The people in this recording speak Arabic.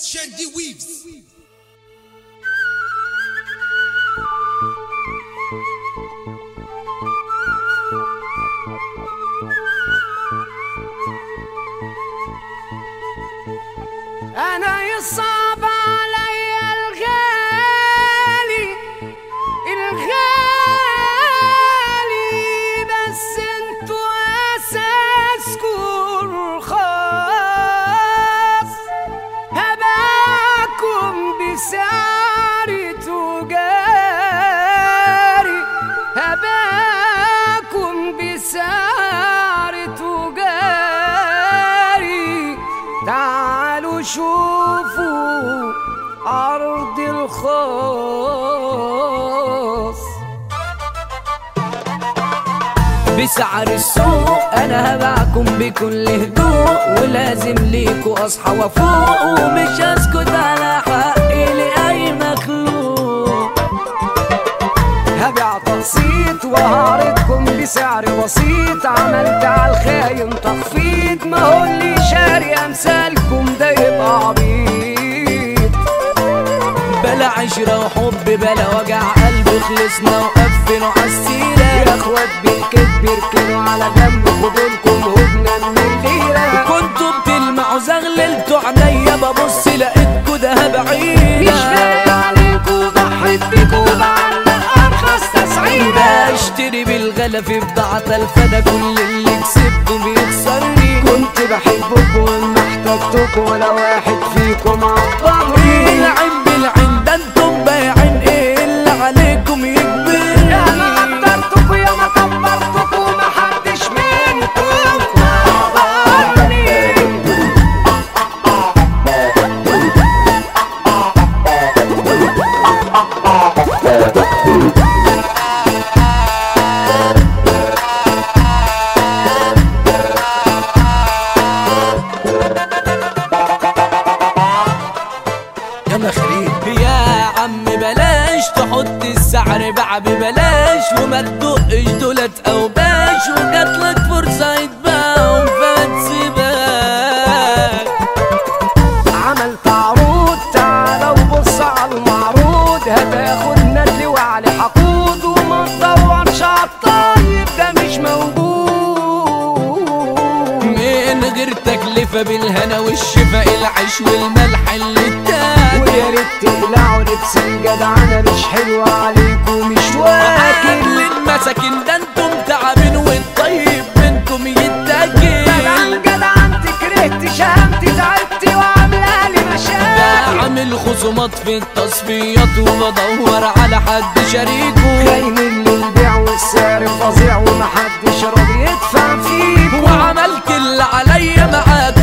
Shandy Weaves. أنا يصعب علي الغالي الغالي بس أنتوا أساسكم بسعر السوق أنا هبعكم بكل هدوء ولازم ليكوا أصحى وافوق ومش هسكت على حقي لاي مخلوق. هبيع تقسيط وهعرضكم بسعر بسيط عملت على الخاين تخفيض ما هو اللي شاري أمثالكم ده يبقى عبيط. بلا عشرة وحب بلا وجع قلب خلصنا وقفلوا عالسيرة يا اخوات بالكذب اركنوا على جنب خدولكم هدنة من الليرة كنتوا بتلمعوا زغللتوا عينيا ببص لقيتكوا دهب عينة مش فارق عليكوا ضحيت بيكوا بعلق أرخص تسعيرة اشتري بالغلا في بضاعة الفدا كل اللي كسبته بيخسرني. كنت بحبكم وما احتجتكم ولا واحد فيكم عبرني ببلاش وما تدقش دولت أو باش وجاتلك فرصة يتباعوا فتسيبك عملت عروض تعالى وبص على المعروض هتاخد ندل وعلي حقود وما تدورش على الطيب ده مش موجود. من غير تكلفة بالهنا والشفا العيش والملح اللي اتاكل. ويا ريت تقلعوا لبس الجدعنة مش حلوة عليكم مش واكل للمساكين ده أنتم تعبين والطيب منكم يتاكل بدل جدعنت كرهت شهمت تعبت وعاملة لي مشاكل. بعمل خصومات في التصفيات وبدور على حد شريكه. خاينين للبيع والسعر فظيع ومحدش راضي يدفع فيه وعملت اللي عليا معاكم